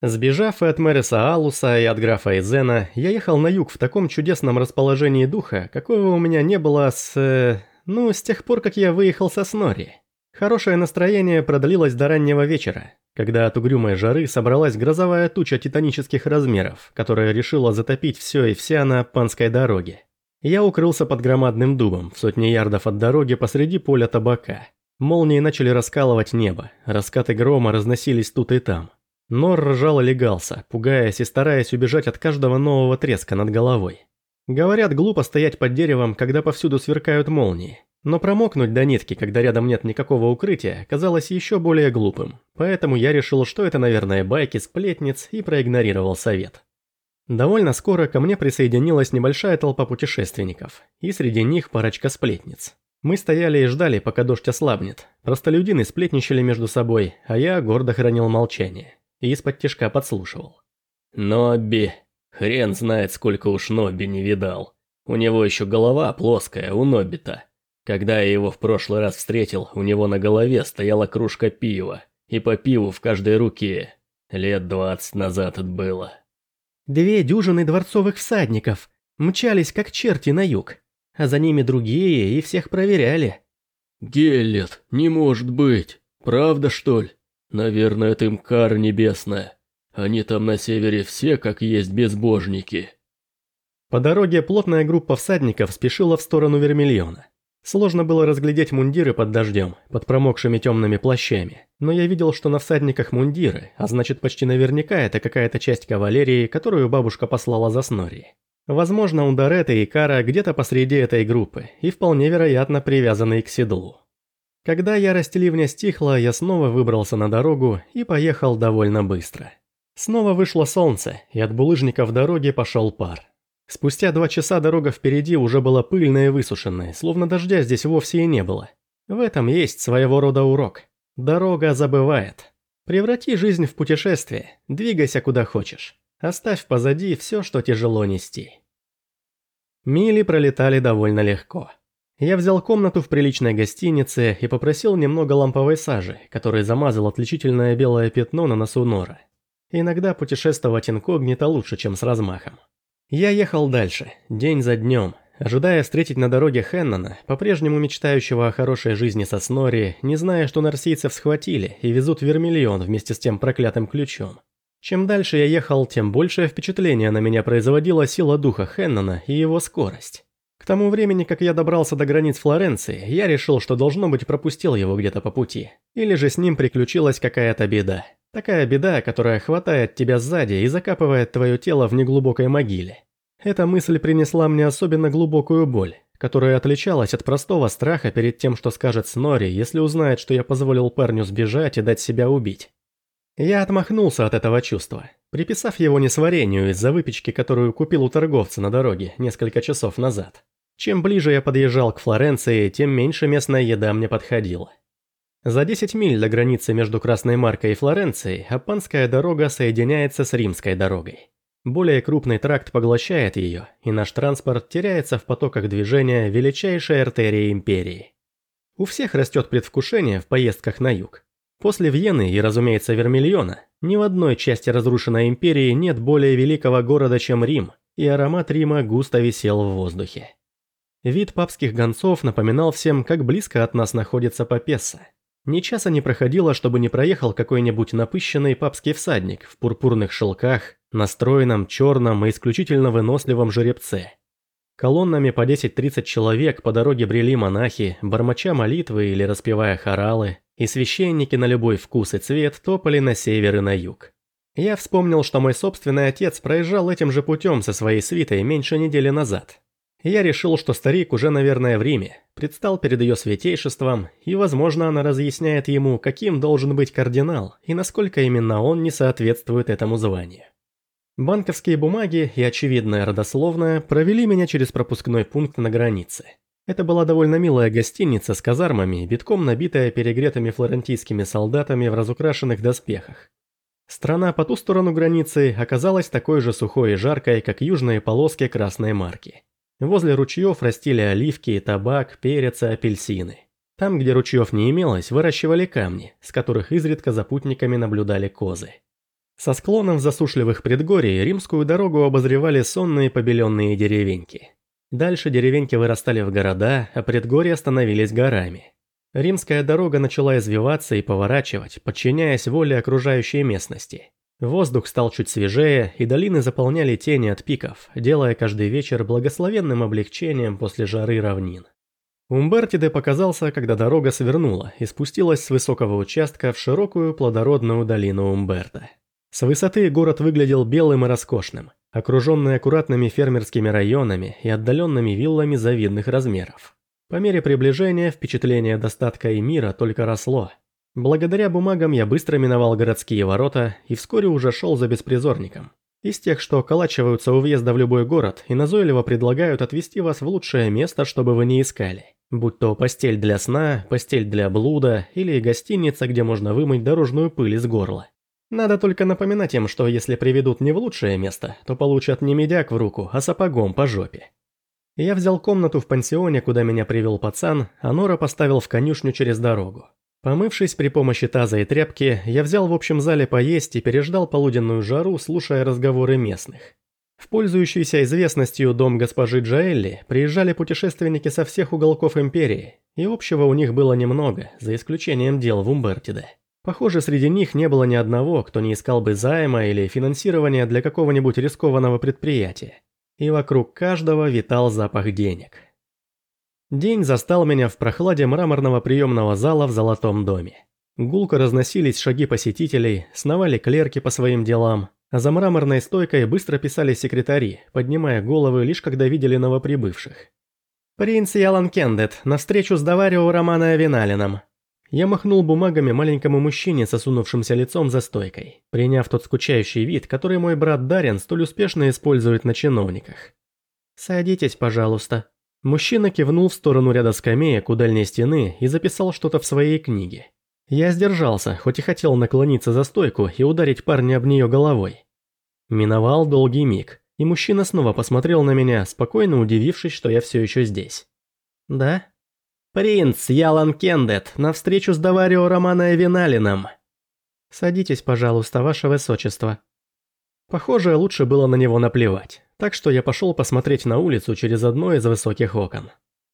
Сбежав и от Мэриса Алуса, и от графа Эзена, я ехал на юг в таком чудесном расположении духа, какого у меня не было с... Э, ну, с тех пор, как я выехал со Снори. Хорошее настроение продлилось до раннего вечера, когда от угрюмой жары собралась грозовая туча титанических размеров, которая решила затопить все и вся на панской дороге. Я укрылся под громадным дубом в сотне ярдов от дороги посреди поля табака. Молнии начали раскалывать небо, раскаты грома разносились тут и там. Нор ржал и легался, пугаясь и стараясь убежать от каждого нового треска над головой. Говорят, глупо стоять под деревом, когда повсюду сверкают молнии. Но промокнуть до нитки, когда рядом нет никакого укрытия, казалось еще более глупым. Поэтому я решил, что это, наверное, байки сплетниц и проигнорировал совет. Довольно скоро ко мне присоединилась небольшая толпа путешественников, и среди них парочка сплетниц. Мы стояли и ждали, пока дождь ослабнет. Простолюдины сплетничали между собой, а я гордо хранил молчание и из-под тяжка подслушивал. «Нобби. Хрен знает, сколько уж Нобби не видал. У него еще голова плоская, у Нобби-то. Когда я его в прошлый раз встретил, у него на голове стояла кружка пива, и по пиву в каждой руке. Лет двадцать назад это было». Две дюжины дворцовых всадников мчались как черти на юг, а за ними другие и всех проверяли. «Геллет, не может быть. Правда, что ли?» Наверное, это им кара небесная. Они там на севере все как есть безбожники. По дороге плотная группа всадников спешила в сторону Вермильона. Сложно было разглядеть мундиры под дождем, под промокшими темными плащами, но я видел, что на всадниках мундиры, а значит почти наверняка это какая-то часть кавалерии, которую бабушка послала за Снори. Возможно, Ундареты и Кара где-то посреди этой группы, и вполне вероятно привязанные к седлу. Когда ярость ливня стихла, я снова выбрался на дорогу и поехал довольно быстро. Снова вышло солнце, и от булыжников дороги пошел пар. Спустя два часа дорога впереди уже была пыльная и высушенная, словно дождя здесь вовсе и не было. В этом есть своего рода урок. Дорога забывает. Преврати жизнь в путешествие, двигайся куда хочешь. Оставь позади все, что тяжело нести. Мили пролетали довольно легко. Я взял комнату в приличной гостинице и попросил немного ламповой сажи, который замазал отличительное белое пятно на носу Нора. Иногда путешествовать инкогнито лучше, чем с размахом. Я ехал дальше, день за днем, ожидая встретить на дороге Хеннона, по-прежнему мечтающего о хорошей жизни со Снори, не зная, что нарсийцев схватили и везут вермиллион вместе с тем проклятым ключом. Чем дальше я ехал, тем большее впечатление на меня производила сила духа Хеннона и его скорость. Тому времени, как я добрался до границ Флоренции, я решил, что должно быть пропустил его где-то по пути. Или же с ним приключилась какая-то беда. Такая беда, которая хватает тебя сзади и закапывает твое тело в неглубокой могиле. Эта мысль принесла мне особенно глубокую боль, которая отличалась от простого страха перед тем, что скажет Снори, если узнает, что я позволил парню сбежать и дать себя убить. Я отмахнулся от этого чувства, приписав его несварению из-за выпечки, которую купил у торговца на дороге несколько часов назад. Чем ближе я подъезжал к Флоренции, тем меньше местная еда мне подходила. За 10 миль до границы между Красной Маркой и Флоренцией Апанская дорога соединяется с Римской дорогой. Более крупный тракт поглощает ее, и наш транспорт теряется в потоках движения величайшей артерии империи. У всех растет предвкушение в поездках на юг. После Вьены и, разумеется, Вермильона, ни в одной части разрушенной империи нет более великого города, чем Рим, и аромат Рима густо висел в воздухе. Вид папских гонцов напоминал всем, как близко от нас находится Папесса. Ни часа не проходило, чтобы не проехал какой-нибудь напыщенный папский всадник в пурпурных шелках, настроенном, черном и исключительно выносливом жеребце. Колоннами по 10-30 человек по дороге брели монахи, бормоча молитвы или распевая хоралы, и священники на любой вкус и цвет топали на север и на юг. Я вспомнил, что мой собственный отец проезжал этим же путем со своей свитой меньше недели назад. Я решил, что старик уже, наверное, в Риме, предстал перед ее святейшеством, и, возможно, она разъясняет ему, каким должен быть кардинал, и насколько именно он не соответствует этому званию. Банковские бумаги и очевидная родословная провели меня через пропускной пункт на границе. Это была довольно милая гостиница с казармами, битком набитая перегретыми флорентийскими солдатами в разукрашенных доспехах. Страна по ту сторону границы оказалась такой же сухой и жаркой, как южные полоски красной марки. Возле ручьев растили оливки, табак, перец и апельсины. Там, где ручьев не имелось, выращивали камни, с которых изредка за путниками наблюдали козы. Со склонов засушливых предгорий римскую дорогу обозревали сонные побеленные деревеньки. Дальше деревеньки вырастали в города, а предгорья становились горами. Римская дорога начала извиваться и поворачивать, подчиняясь воле окружающей местности. Воздух стал чуть свежее, и долины заполняли тени от пиков, делая каждый вечер благословенным облегчением после жары равнин. Умбертиде показался, когда дорога свернула и спустилась с высокого участка в широкую плодородную долину Умберта. С высоты город выглядел белым и роскошным, окруженный аккуратными фермерскими районами и отдаленными виллами завидных размеров. По мере приближения впечатление достатка и мира только росло. Благодаря бумагам я быстро миновал городские ворота и вскоре уже шел за беспризорником. Из тех, что околачиваются у въезда в любой город и назойливо предлагают отвезти вас в лучшее место, чтобы вы не искали. Будь то постель для сна, постель для блуда или гостиница, где можно вымыть дорожную пыль из горла. Надо только напоминать им, что если приведут не в лучшее место, то получат не медяк в руку, а сапогом по жопе. Я взял комнату в пансионе, куда меня привел пацан, а Нора поставил в конюшню через дорогу. Помывшись при помощи таза и тряпки, я взял в общем зале поесть и переждал полуденную жару, слушая разговоры местных. В пользующийся известностью дом госпожи Джаэлли приезжали путешественники со всех уголков империи, и общего у них было немного, за исключением дел в Умбертиде. Похоже, среди них не было ни одного, кто не искал бы займа или финансирования для какого-нибудь рискованного предприятия. И вокруг каждого витал запах денег. День застал меня в прохладе мраморного приемного зала в Золотом доме. Гулко разносились шаги посетителей, сновали клерки по своим делам, а за мраморной стойкой быстро писали секретари, поднимая головы лишь когда видели новоприбывших. «Принц Ялан Кендет, навстречу с Даварио Романа Авиналином». Я махнул бумагами маленькому мужчине с лицом за стойкой, приняв тот скучающий вид, который мой брат Дарьян столь успешно использует на чиновниках. «Садитесь, пожалуйста». Мужчина кивнул в сторону ряда скамеек у дальней стены и записал что-то в своей книге. Я сдержался, хоть и хотел наклониться за стойку и ударить парня об нее головой. Миновал долгий миг, и мужчина снова посмотрел на меня, спокойно удивившись, что я все еще здесь. «Да?» «Принц Ялан Кендет, на встречу с Даварио Романа Эвиналином!» «Садитесь, пожалуйста, ваше высочество». Похоже, лучше было на него наплевать, так что я пошел посмотреть на улицу через одно из высоких окон.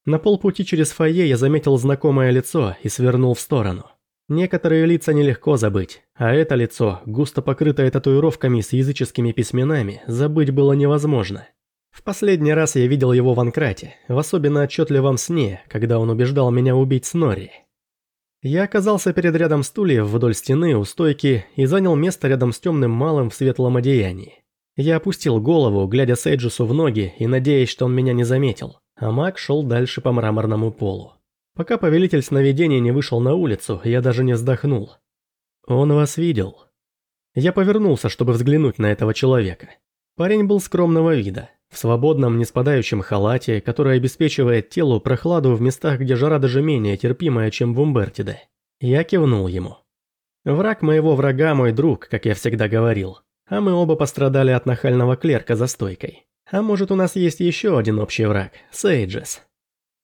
На полпути через фойе я заметил знакомое лицо и свернул в сторону. Некоторые лица нелегко забыть, а это лицо, густо покрытое татуировками с языческими письменами, забыть было невозможно. В последний раз я видел его в Анкрате, в особенно отчетливом сне, когда он убеждал меня убить Снори. Я оказался перед рядом стульев вдоль стены у стойки и занял место рядом с темным малым в светлом одеянии. Я опустил голову, глядя Сейджусу в ноги и надеясь, что он меня не заметил, а маг шел дальше по мраморному полу. Пока повелитель сновидений не вышел на улицу, я даже не вздохнул. Он вас видел. Я повернулся, чтобы взглянуть на этого человека. Парень был скромного вида, в свободном, не спадающем халате, который обеспечивает телу прохладу в местах, где жара даже менее терпимая, чем в Умбертиде. Я кивнул ему. Враг моего врага мой друг, как я всегда говорил. А мы оба пострадали от нахального клерка за стойкой. А может у нас есть еще один общий враг – Сейджес.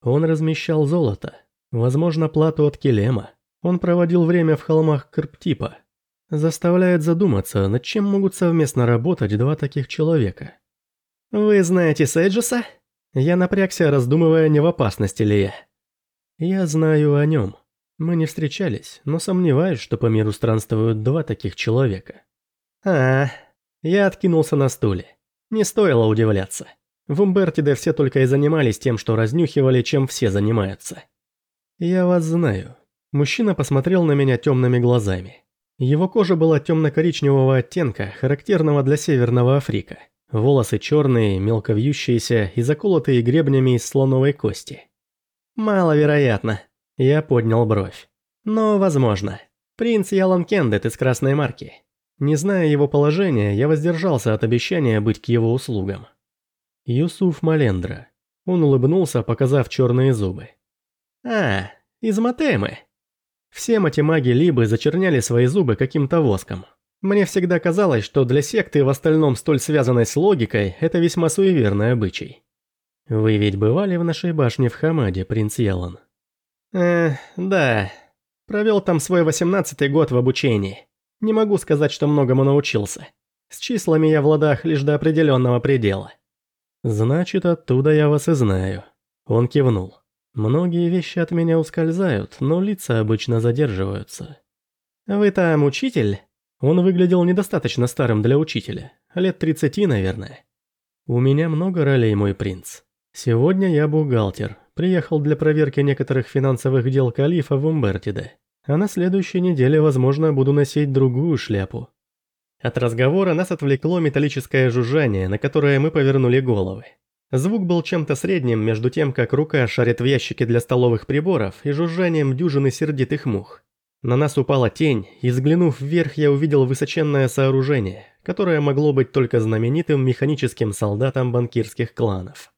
Он размещал золото, возможно, плату от Келема. Он проводил время в холмах Карптипа. Заставляет задуматься, над чем могут совместно работать два таких человека. «Вы знаете Сейджеса?» Я напрягся, раздумывая, не в опасности ли я. «Я знаю о нем. Мы не встречались, но сомневаюсь, что по миру странствуют два таких человека». «А, я откинулся на стуле. Не стоило удивляться. В Умбертиде все только и занимались тем, что разнюхивали, чем все занимаются. «Я вас знаю». Мужчина посмотрел на меня темными глазами. Его кожа была темно-коричневого оттенка, характерного для Северного Африка. Волосы черные, мелко вьющиеся и заколотые гребнями из слоновой кости. «Маловероятно». Я поднял бровь. «Но возможно. Принц Ялан Кендет из Красной Марки. Не зная его положения, я воздержался от обещания быть к его услугам. Юсуф Малендра. Он улыбнулся, показав черные зубы. «А, из Матемы». Все матемаги Либы зачерняли свои зубы каким-то воском. Мне всегда казалось, что для секты в остальном столь связанной с логикой, это весьма суеверный обычай. Вы ведь бывали в нашей башне в Хамаде, принц Ялан? Э, да. Провел там свой восемнадцатый год в обучении. Не могу сказать, что многому научился. С числами я в ладах лишь до определенного предела. Значит, оттуда я вас и знаю. Он кивнул. Многие вещи от меня ускользают, но лица обычно задерживаются. Вы там учитель? Он выглядел недостаточно старым для учителя. Лет 30, наверное. У меня много ролей, мой принц. Сегодня я бухгалтер. Приехал для проверки некоторых финансовых дел Калифа в Умбертиде. А на следующей неделе, возможно, буду носить другую шляпу. От разговора нас отвлекло металлическое жужжание, на которое мы повернули головы. Звук был чем-то средним между тем, как рука шарит в ящике для столовых приборов и жужжанием дюжины сердитых мух. На нас упала тень, и взглянув вверх, я увидел высоченное сооружение, которое могло быть только знаменитым механическим солдатом банкирских кланов.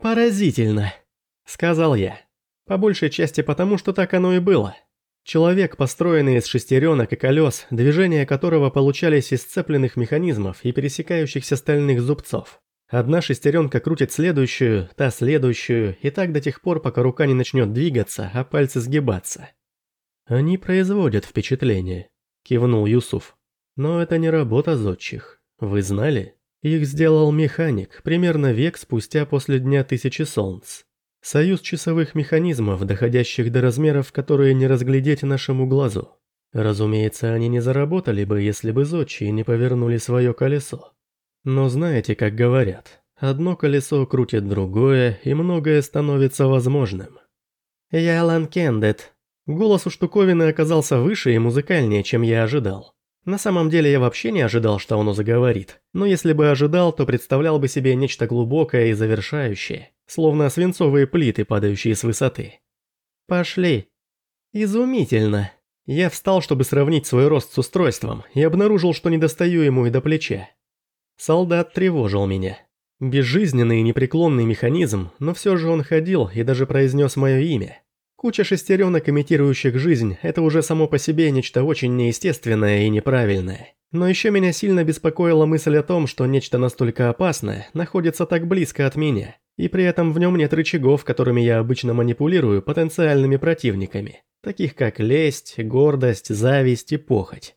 «Поразительно», — сказал я. По большей части потому, что так оно и было. Человек, построенный из шестеренок и колес, движения которого получались из сцепленных механизмов и пересекающихся стальных зубцов. Одна шестеренка крутит следующую, та следующую, и так до тех пор, пока рука не начнет двигаться, а пальцы сгибаться. «Они производят впечатление», – кивнул Юсуф. «Но это не работа зодчих. Вы знали? Их сделал механик примерно век спустя после Дня Тысячи Солнц. Союз часовых механизмов, доходящих до размеров, которые не разглядеть нашему глазу. Разумеется, они не заработали бы, если бы зодчие не повернули свое колесо. Но знаете, как говорят, одно колесо крутит другое, и многое становится возможным. Я Алан Кендет. Голос у штуковины оказался выше и музыкальнее, чем я ожидал. На самом деле я вообще не ожидал, что оно заговорит, но если бы ожидал, то представлял бы себе нечто глубокое и завершающее, словно свинцовые плиты, падающие с высоты. «Пошли». «Изумительно». Я встал, чтобы сравнить свой рост с устройством, и обнаружил, что не достаю ему и до плеча. Солдат тревожил меня. Безжизненный и непреклонный механизм, но все же он ходил и даже произнес мое имя. Куча шестеренок, имитирующих жизнь, это уже само по себе нечто очень неестественное и неправильное. Но еще меня сильно беспокоила мысль о том, что нечто настолько опасное находится так близко от меня, и при этом в нем нет рычагов, которыми я обычно манипулирую потенциальными противниками, таких как лесть, гордость, зависть и похоть.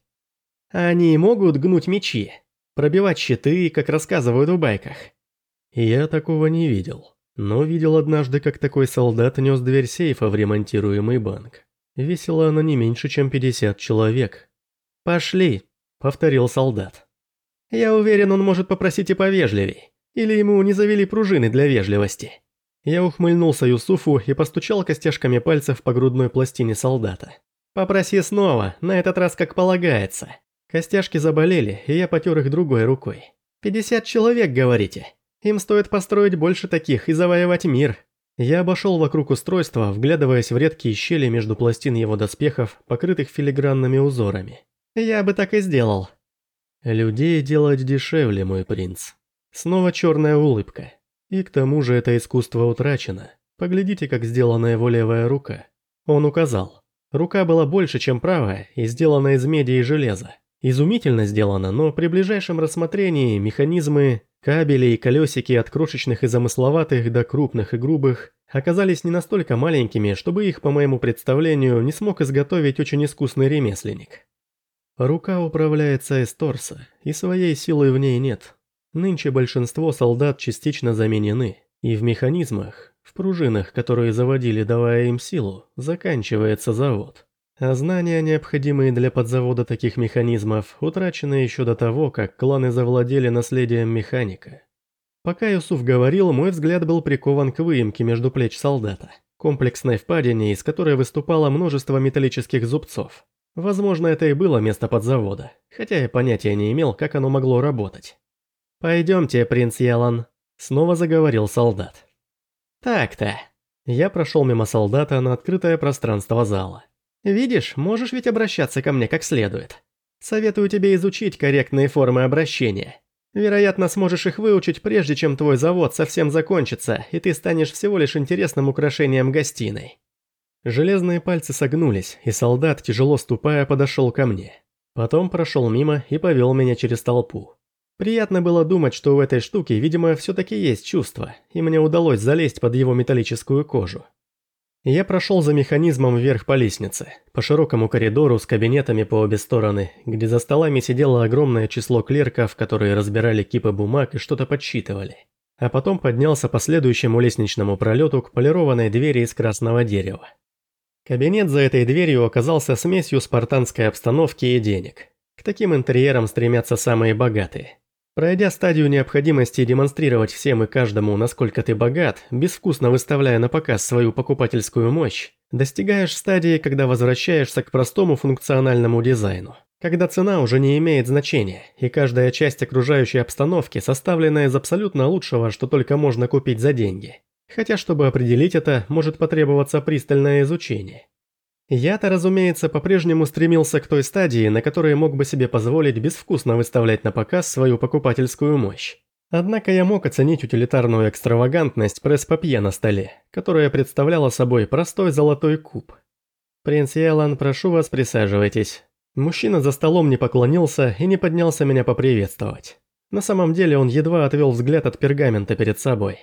Они могут гнуть мечи, Пробивать щиты, как рассказывают в байках. Я такого не видел. Но видел однажды, как такой солдат нес дверь сейфа в ремонтируемый банк. Весила она не меньше, чем 50 человек. «Пошли», — повторил солдат. «Я уверен, он может попросить и повежливей. Или ему не завели пружины для вежливости». Я ухмыльнулся Юсуфу и постучал костяшками пальцев по грудной пластине солдата. «Попроси снова, на этот раз как полагается. Костяшки заболели, и я потер их другой рукой. «Пятьдесят человек, говорите? Им стоит построить больше таких и завоевать мир». Я обошел вокруг устройства, вглядываясь в редкие щели между пластин его доспехов, покрытых филигранными узорами. «Я бы так и сделал». «Людей делать дешевле, мой принц». Снова черная улыбка. И к тому же это искусство утрачено. Поглядите, как сделана его левая рука. Он указал. Рука была больше, чем правая, и сделана из меди и железа. Изумительно сделано, но при ближайшем рассмотрении механизмы, кабели и колесики от крошечных и замысловатых до крупных и грубых оказались не настолько маленькими, чтобы их, по моему представлению, не смог изготовить очень искусный ремесленник. Рука управляется из торса, и своей силы в ней нет. Нынче большинство солдат частично заменены, и в механизмах, в пружинах, которые заводили, давая им силу, заканчивается завод. А знания, необходимые для подзавода таких механизмов, утрачены еще до того, как кланы завладели наследием механика. Пока Юсуф говорил, мой взгляд был прикован к выемке между плеч солдата, комплексной впадине, из которой выступало множество металлических зубцов. Возможно, это и было место подзавода, хотя я понятия не имел, как оно могло работать. «Пойдемте, принц Ялан», — снова заговорил солдат. «Так-то». Я прошел мимо солдата на открытое пространство зала. Видишь, можешь ведь обращаться ко мне как следует. Советую тебе изучить корректные формы обращения. Вероятно, сможешь их выучить прежде, чем твой завод совсем закончится, и ты станешь всего лишь интересным украшением гостиной. Железные пальцы согнулись, и солдат, тяжело ступая, подошел ко мне. Потом прошел мимо и повел меня через толпу. Приятно было думать, что у этой штуки, видимо, все-таки есть чувство, и мне удалось залезть под его металлическую кожу. Я прошел за механизмом вверх по лестнице, по широкому коридору с кабинетами по обе стороны, где за столами сидело огромное число клерков, которые разбирали кипы бумаг и что-то подсчитывали. А потом поднялся по следующему лестничному пролету к полированной двери из красного дерева. Кабинет за этой дверью оказался смесью спартанской обстановки и денег. К таким интерьерам стремятся самые богатые. Пройдя стадию необходимости демонстрировать всем и каждому, насколько ты богат, безвкусно выставляя на показ свою покупательскую мощь, достигаешь стадии, когда возвращаешься к простому функциональному дизайну. Когда цена уже не имеет значения, и каждая часть окружающей обстановки составлена из абсолютно лучшего, что только можно купить за деньги. Хотя, чтобы определить это, может потребоваться пристальное изучение. Я-то, разумеется, по-прежнему стремился к той стадии, на которой мог бы себе позволить безвкусно выставлять на показ свою покупательскую мощь. Однако я мог оценить утилитарную экстравагантность пресс-папье на столе, которая представляла собой простой золотой куб. «Принц Ялан, прошу вас, присаживайтесь». Мужчина за столом не поклонился и не поднялся меня поприветствовать. На самом деле он едва отвел взгляд от пергамента перед собой.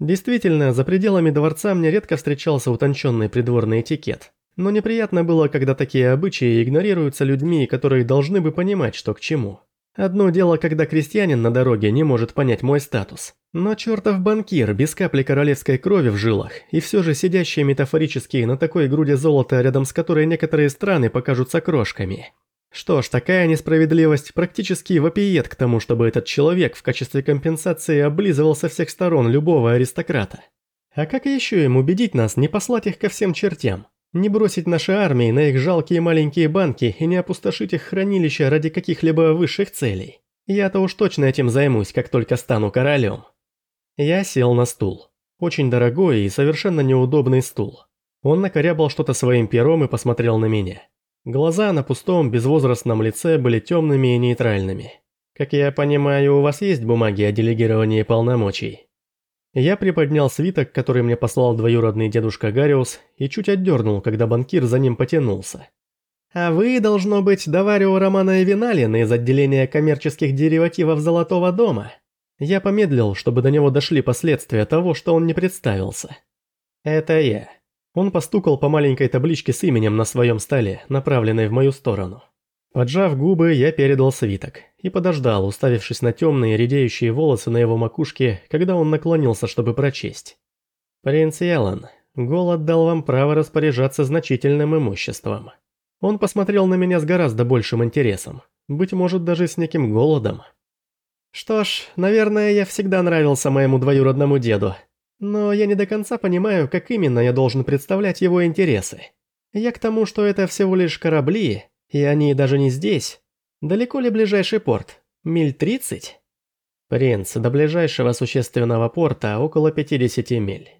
Действительно, за пределами дворца мне редко встречался утонченный придворный этикет. Но неприятно было, когда такие обычаи игнорируются людьми, которые должны бы понимать, что к чему. Одно дело, когда крестьянин на дороге не может понять мой статус. Но чертов банкир, без капли королевской крови в жилах, и все же сидящий метафорически на такой груди золота, рядом с которой некоторые страны покажутся крошками. Что ж, такая несправедливость практически вопиет к тому, чтобы этот человек в качестве компенсации облизывал со всех сторон любого аристократа. А как еще им убедить нас не послать их ко всем чертям? Не бросить наши армии на их жалкие маленькие банки и не опустошить их хранилища ради каких-либо высших целей. Я-то уж точно этим займусь, как только стану королем. Я сел на стул. Очень дорогой и совершенно неудобный стул. Он накорябал что-то своим пером и посмотрел на меня. Глаза на пустом, безвозрастном лице были темными и нейтральными. Как я понимаю, у вас есть бумаги о делегировании полномочий? Я приподнял свиток, который мне послал двоюродный дедушка Гариус, и чуть отдернул, когда банкир за ним потянулся. «А вы, должно быть, Даварио Романа и Виналин из отделения коммерческих деривативов Золотого дома». Я помедлил, чтобы до него дошли последствия того, что он не представился. «Это я». Он постукал по маленькой табличке с именем на своем столе, направленной в мою сторону. Поджав губы, я передал свиток и подождал, уставившись на темные редеющие волосы на его макушке, когда он наклонился, чтобы прочесть. «Принц Ялан, голод дал вам право распоряжаться значительным имуществом». Он посмотрел на меня с гораздо большим интересом, быть может, даже с неким голодом. «Что ж, наверное, я всегда нравился моему двоюродному деду, но я не до конца понимаю, как именно я должен представлять его интересы. Я к тому, что это всего лишь корабли, и они даже не здесь. Далеко ли ближайший порт? Миль 30? Принц, до ближайшего существенного порта около 50 миль.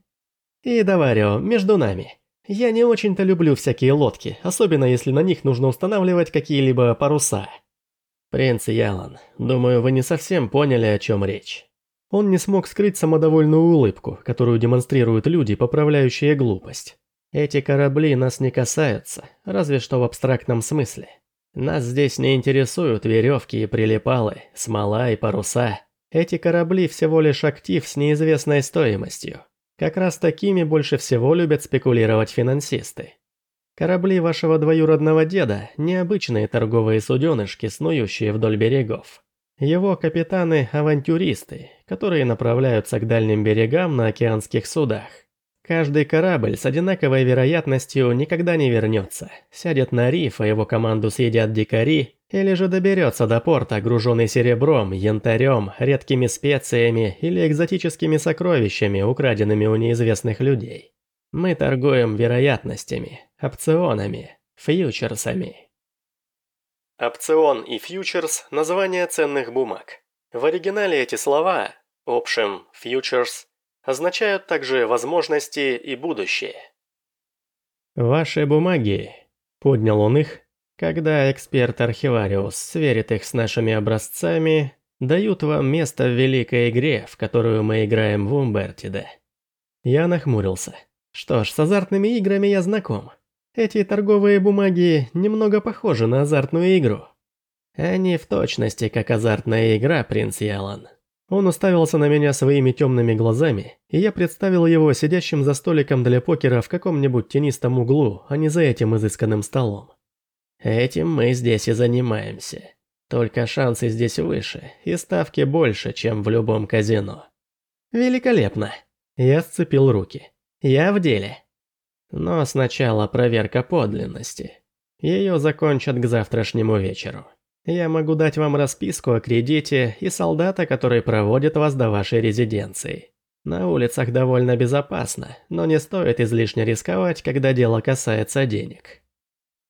И Даварио, между нами. Я не очень-то люблю всякие лодки, особенно если на них нужно устанавливать какие-либо паруса. Принц Ялан, думаю, вы не совсем поняли, о чем речь. Он не смог скрыть самодовольную улыбку, которую демонстрируют люди, поправляющие глупость. Эти корабли нас не касаются, разве что в абстрактном смысле. Нас здесь не интересуют веревки и прилипалы, смола и паруса. Эти корабли всего лишь актив с неизвестной стоимостью. Как раз такими больше всего любят спекулировать финансисты. Корабли вашего двоюродного деда – необычные торговые суденышки, снующие вдоль берегов. Его капитаны – авантюристы, которые направляются к дальним берегам на океанских судах. Каждый корабль с одинаковой вероятностью никогда не вернется, сядет на риф, а его команду съедят дикари, или же доберется до порта, груженный серебром, янтарем, редкими специями или экзотическими сокровищами, украденными у неизвестных людей. Мы торгуем вероятностями, опционами, фьючерсами. Опцион и фьючерс – названия ценных бумаг. В оригинале эти слова – option, futures – означают также возможности и будущее. «Ваши бумаги», – поднял он их, когда эксперт-архивариус сверит их с нашими образцами, дают вам место в великой игре, в которую мы играем в Умбертиде. Я нахмурился. Что ж, с азартными играми я знаком. Эти торговые бумаги немного похожи на азартную игру. Они в точности как азартная игра, принц Ялан. Он уставился на меня своими темными глазами, и я представил его сидящим за столиком для покера в каком-нибудь тенистом углу, а не за этим изысканным столом. Этим мы здесь и занимаемся. Только шансы здесь выше, и ставки больше, чем в любом казино. Великолепно. Я сцепил руки. Я в деле. Но сначала проверка подлинности. Ее закончат к завтрашнему вечеру. Я могу дать вам расписку о кредите и солдата, который проводит вас до вашей резиденции. На улицах довольно безопасно, но не стоит излишне рисковать, когда дело касается денег.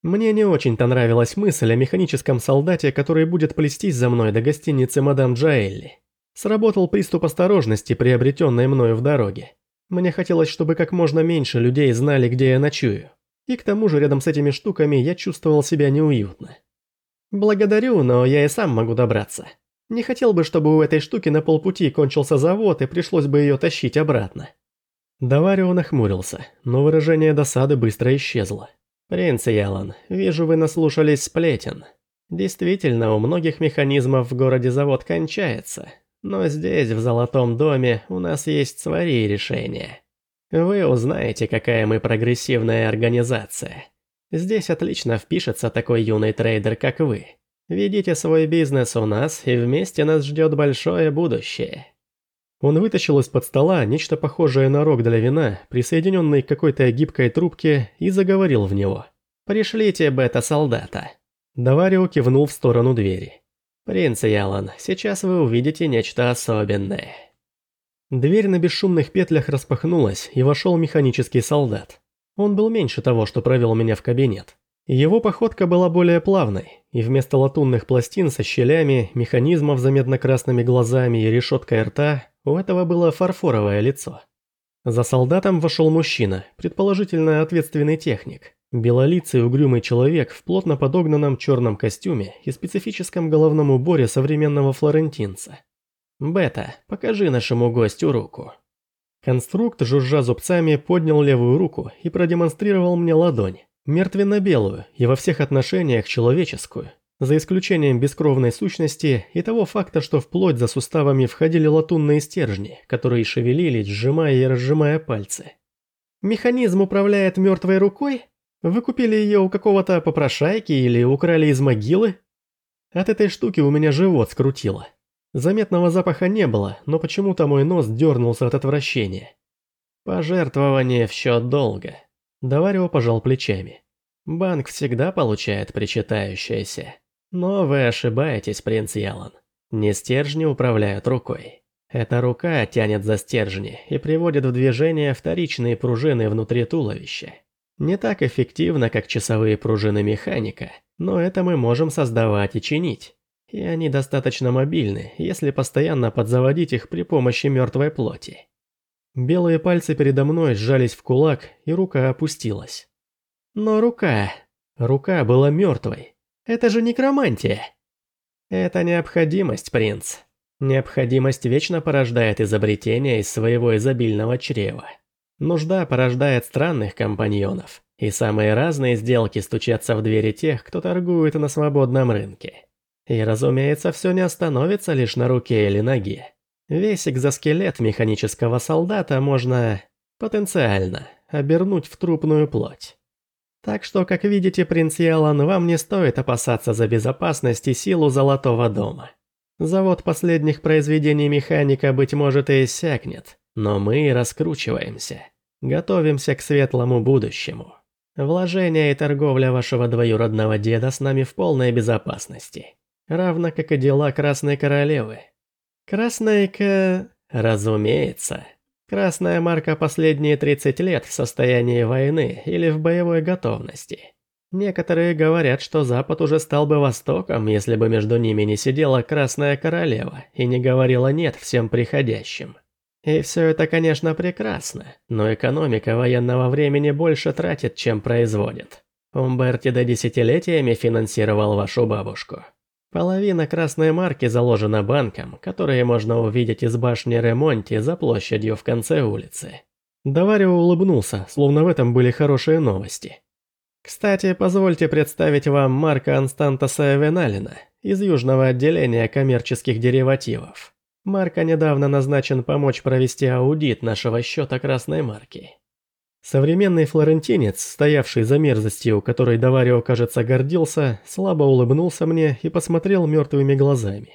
Мне не очень-то нравилась мысль о механическом солдате, который будет плестись за мной до гостиницы мадам Джаэлли. Сработал приступ осторожности, приобретенный мною в дороге. Мне хотелось, чтобы как можно меньше людей знали, где я ночую. И к тому же рядом с этими штуками я чувствовал себя неуютно. «Благодарю, но я и сам могу добраться. Не хотел бы, чтобы у этой штуки на полпути кончился завод и пришлось бы ее тащить обратно». Даварио нахмурился, но выражение досады быстро исчезло. «Принц Ялан, вижу, вы наслушались сплетен. Действительно, у многих механизмов в городе завод кончается, но здесь, в Золотом доме, у нас есть свои решения. Вы узнаете, какая мы прогрессивная организация. Здесь отлично впишется такой юный трейдер, как вы. Ведите свой бизнес у нас, и вместе нас ждет большое будущее». Он вытащил из-под стола нечто похожее на рог для вина, присоединенный к какой-то гибкой трубке, и заговорил в него. «Пришлите бета-солдата». Даварио кивнул в сторону двери. «Принц Ялан, сейчас вы увидите нечто особенное». Дверь на бесшумных петлях распахнулась, и вошел механический солдат. Он был меньше того, что провел меня в кабинет. Его походка была более плавной, и вместо латунных пластин со щелями, механизмов за медно-красными глазами и решеткой рта, у этого было фарфоровое лицо. За солдатом вошел мужчина, предположительно ответственный техник. Белолицый угрюмый человек в плотно подогнанном черном костюме и специфическом головном уборе современного флорентинца. «Бета, покажи нашему гостю руку». Конструкт, жужжа зубцами, поднял левую руку и продемонстрировал мне ладонь, мертвенно-белую и во всех отношениях человеческую, за исключением бескровной сущности и того факта, что вплоть за суставами входили латунные стержни, которые шевелились, сжимая и разжимая пальцы. «Механизм управляет мертвой рукой? Вы купили ее у какого-то попрошайки или украли из могилы?» От этой штуки у меня живот скрутило. Заметного запаха не было, но почему-то мой нос дернулся от отвращения. Пожертвование в счет долга. Даварио пожал плечами. Банк всегда получает причитающееся. Но вы ошибаетесь, принц Ялан. Не стержни управляют рукой. Эта рука тянет за стержни и приводит в движение вторичные пружины внутри туловища. Не так эффективно, как часовые пружины механика, но это мы можем создавать и чинить. И они достаточно мобильны, если постоянно подзаводить их при помощи мертвой плоти. Белые пальцы передо мной сжались в кулак, и рука опустилась. Но рука... Рука была мертвой. Это же некромантия. Это необходимость, принц. Необходимость вечно порождает изобретение из своего изобильного чрева. Нужда порождает странных компаньонов, и самые разные сделки стучатся в двери тех, кто торгует на свободном рынке. И, разумеется, все не остановится лишь на руке или ноге. Весь экзоскелет механического солдата можно, потенциально, обернуть в трупную плоть. Так что, как видите, принц Ялан, вам не стоит опасаться за безопасность и силу Золотого дома. Завод последних произведений механика, быть может, и иссякнет, но мы раскручиваемся. Готовимся к светлому будущему. Вложение и торговля вашего двоюродного деда с нами в полной безопасности равно как и дела Красной Королевы. Красная К... Разумеется. Красная марка последние 30 лет в состоянии войны или в боевой готовности. Некоторые говорят, что Запад уже стал бы Востоком, если бы между ними не сидела Красная Королева и не говорила «нет» всем приходящим. И все это, конечно, прекрасно, но экономика военного времени больше тратит, чем производит. Умберти до десятилетиями финансировал вашу бабушку. Половина красной марки заложена банком, которые можно увидеть из башни Ремонти за площадью в конце улицы. Даварио улыбнулся, словно в этом были хорошие новости. Кстати, позвольте представить вам Марка Анстантаса Эвеналина из южного отделения коммерческих деривативов. Марка недавно назначен помочь провести аудит нашего счета красной марки. Современный флорентинец, стоявший за мерзостью, которой Даварио, кажется, гордился, слабо улыбнулся мне и посмотрел мертвыми глазами.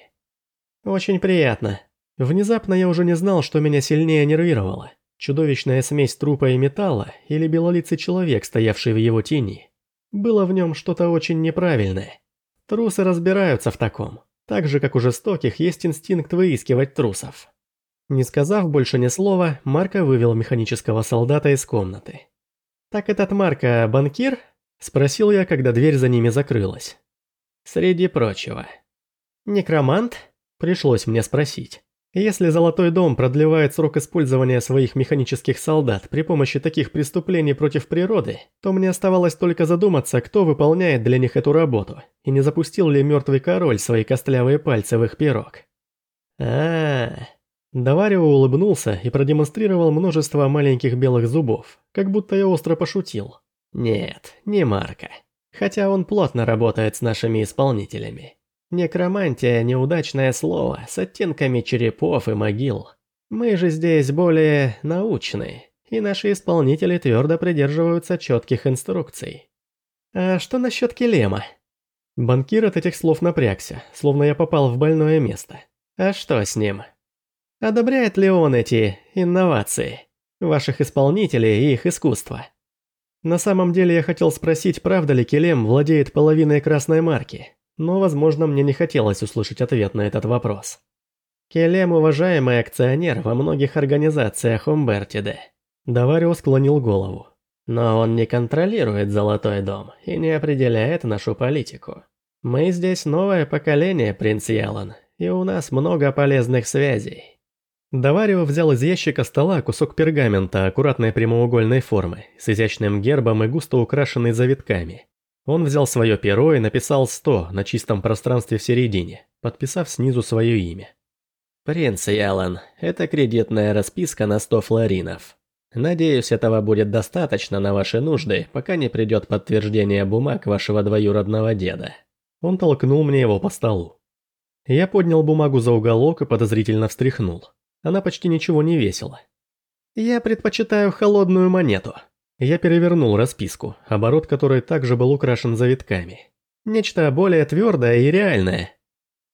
«Очень приятно. Внезапно я уже не знал, что меня сильнее нервировало. Чудовищная смесь трупа и металла или белолицый человек, стоявший в его тени. Было в нем что-то очень неправильное. Трусы разбираются в таком. Так же, как у жестоких, есть инстинкт выискивать трусов. Не сказав больше ни слова, Марко вывел механического солдата из комнаты. «Так этот Марко банкир?» – спросил я, когда дверь за ними закрылась. «Среди прочего». «Некромант?» – пришлось мне спросить. Если Золотой Дом продлевает срок использования своих механических солдат при помощи таких преступлений против природы, то мне оставалось только задуматься, кто выполняет для них эту работу, и не запустил ли мертвый король свои костлявые пальцы в их пирог. а, -а, -а. Даварио улыбнулся и продемонстрировал множество маленьких белых зубов, как будто я остро пошутил. Нет, не Марка. Хотя он плотно работает с нашими исполнителями. Некромантия – неудачное слово с оттенками черепов и могил. Мы же здесь более научные, и наши исполнители твердо придерживаются четких инструкций. А что насчет Келема? Банкир от этих слов напрягся, словно я попал в больное место. А что с ним? Одобряет ли он эти инновации? Ваших исполнителей и их искусство? На самом деле я хотел спросить, правда ли Келем владеет половиной красной марки, но, возможно, мне не хотелось услышать ответ на этот вопрос. Келем – уважаемый акционер во многих организациях Умбертиде. Даварио склонил голову. Но он не контролирует Золотой дом и не определяет нашу политику. Мы здесь новое поколение, принц Ялан, и у нас много полезных связей. Даварио взял из ящика стола кусок пергамента аккуратной прямоугольной формы, с изящным гербом и густо украшенный завитками. Он взял свое перо и написал «100» на чистом пространстве в середине, подписав снизу свое имя. «Принц Ялан, это кредитная расписка на 100 флоринов. Надеюсь, этого будет достаточно на ваши нужды, пока не придет подтверждение бумаг вашего двоюродного деда». Он толкнул мне его по столу. Я поднял бумагу за уголок и подозрительно встряхнул. Она почти ничего не весила. «Я предпочитаю холодную монету», я перевернул расписку, оборот которой также был украшен завитками. Нечто более твердое и реальное.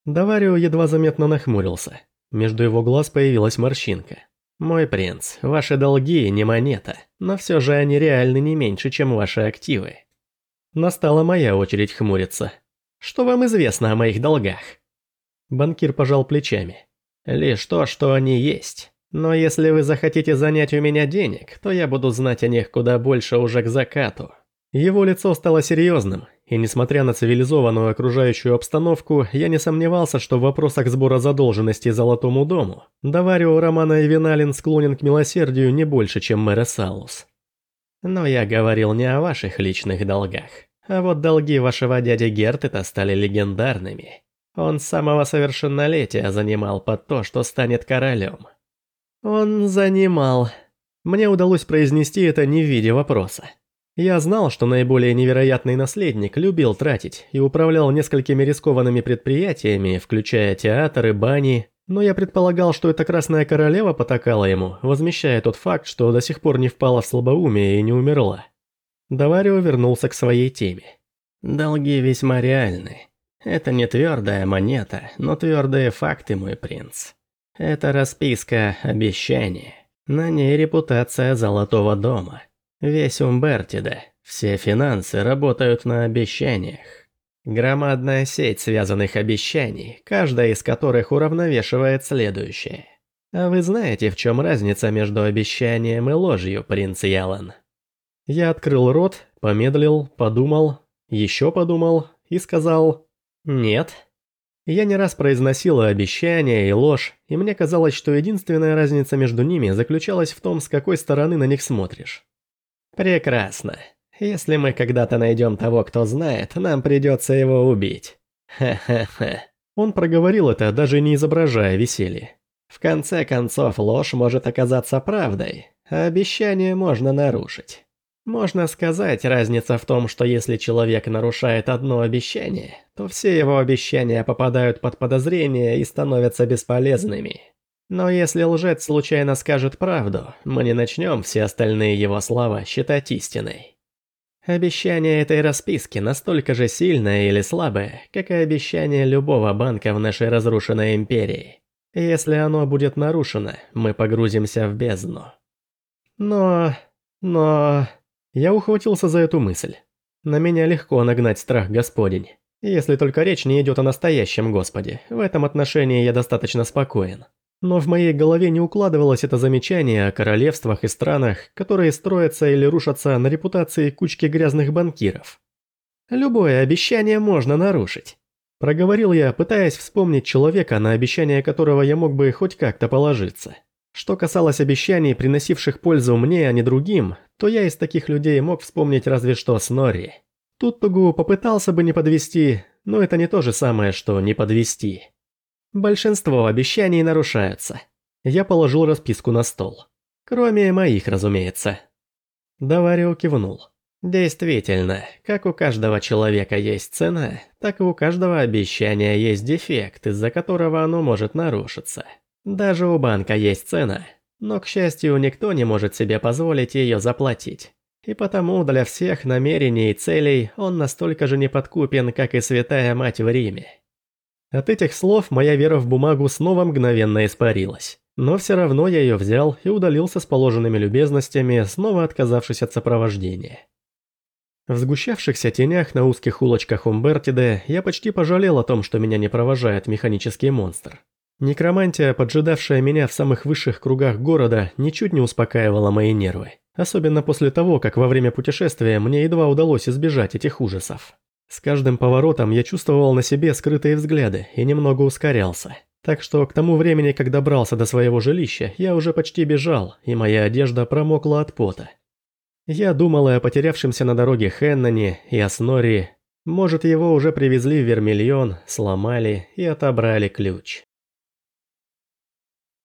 Даварио едва заметно нахмурился. Между его глаз появилась морщинка. «Мой принц, ваши долги не монета, но все же они реальны не меньше, чем ваши активы». Настала моя очередь хмуриться. «Что вам известно о моих долгах?» Банкир пожал плечами. «Лишь то, что они есть. Но если вы захотите занять у меня денег, то я буду знать о них куда больше уже к закату». Его лицо стало серьезным, и несмотря на цивилизованную окружающую обстановку, я не сомневался, что в вопросах сбора задолженности Золотому дому Даварио Романа и Виналин склонен к милосердию не больше, чем мэр Салус. Но я говорил не о ваших личных долгах, а вот долги вашего дяди Гертета стали легендарными. Он с самого совершеннолетия занимал под то, что станет королем. Он занимал. Мне удалось произнести это не в виде вопроса. Я знал, что наиболее невероятный наследник любил тратить и управлял несколькими рискованными предприятиями, включая театры, бани, но я предполагал, что эта Красная Королева потакала ему, возмещая тот факт, что до сих пор не впала в слабоумие и не умерла. Даварио вернулся к своей теме. «Долги весьма реальны. Это не твердая монета, но твердые факты, мой принц. Это расписка обещания. На ней репутация Золотого дома. Весь Умбертида, все финансы работают на обещаниях. Громадная сеть связанных обещаний, каждая из которых уравновешивает следующее. А вы знаете, в чем разница между обещанием и ложью, принц Ялан? Я открыл рот, помедлил, подумал, еще подумал и сказал «нет». Я не раз произносила обещания и ложь, и мне казалось, что единственная разница между ними заключалась в том, с какой стороны на них смотришь. Прекрасно. Если мы когда-то найдем того, кто знает, нам придется его убить. Ха-ха-ха. Он проговорил это, даже не изображая веселье. В конце концов, ложь может оказаться правдой, а обещание можно нарушить. Можно сказать, разница в том, что если человек нарушает одно обещание, то все его обещания попадают под подозрение и становятся бесполезными. Но если лжец случайно скажет правду, мы не начнем все остальные его слова считать истиной. Обещание этой расписки настолько же сильное или слабое, как и обещание любого банка в нашей разрушенной империи. Если оно будет нарушено, мы погрузимся в бездну. Но... но... Я ухватился за эту мысль. На меня легко нагнать страх Господень. Если только речь не идет о настоящем Господе, в этом отношении я достаточно спокоен. Но в моей голове не укладывалось это замечание о королевствах и странах, которые строятся или рушатся на репутации кучки грязных банкиров. Любое обещание можно нарушить. Проговорил я, пытаясь вспомнить человека, на обещание которого я мог бы хоть как-то положиться. Что касалось обещаний, приносивших пользу мне, а не другим, то я из таких людей мог вспомнить разве что Снорри. Тут Тугу попытался бы не подвести, но это не то же самое, что не подвести. Большинство обещаний нарушаются. Я положил расписку на стол. Кроме моих, разумеется. Даварио кивнул. Действительно, как у каждого человека есть цена, так и у каждого обещания есть дефект, из-за которого оно может нарушиться. Даже у банка есть цена, но, к счастью, никто не может себе позволить ее заплатить. И потому для всех намерений и целей он настолько же неподкупен, как и Святая Мать в Риме. От этих слов моя вера в бумагу снова мгновенно испарилась. Но все равно я ее взял и удалился с положенными любезностями, снова отказавшись от сопровождения. В сгущавшихся тенях на узких улочках Умбертиде я почти пожалел о том, что меня не провожает механический монстр. Некромантия, поджидавшая меня в самых высших кругах города, ничуть не успокаивала мои нервы. Особенно после того, как во время путешествия мне едва удалось избежать этих ужасов. С каждым поворотом я чувствовал на себе скрытые взгляды и немного ускорялся. Так что к тому времени, как добрался до своего жилища, я уже почти бежал, и моя одежда промокла от пота. Я думал о потерявшемся на дороге Хенноне, и о Снорри. Может, его уже привезли в Вермильон, сломали и отобрали ключ.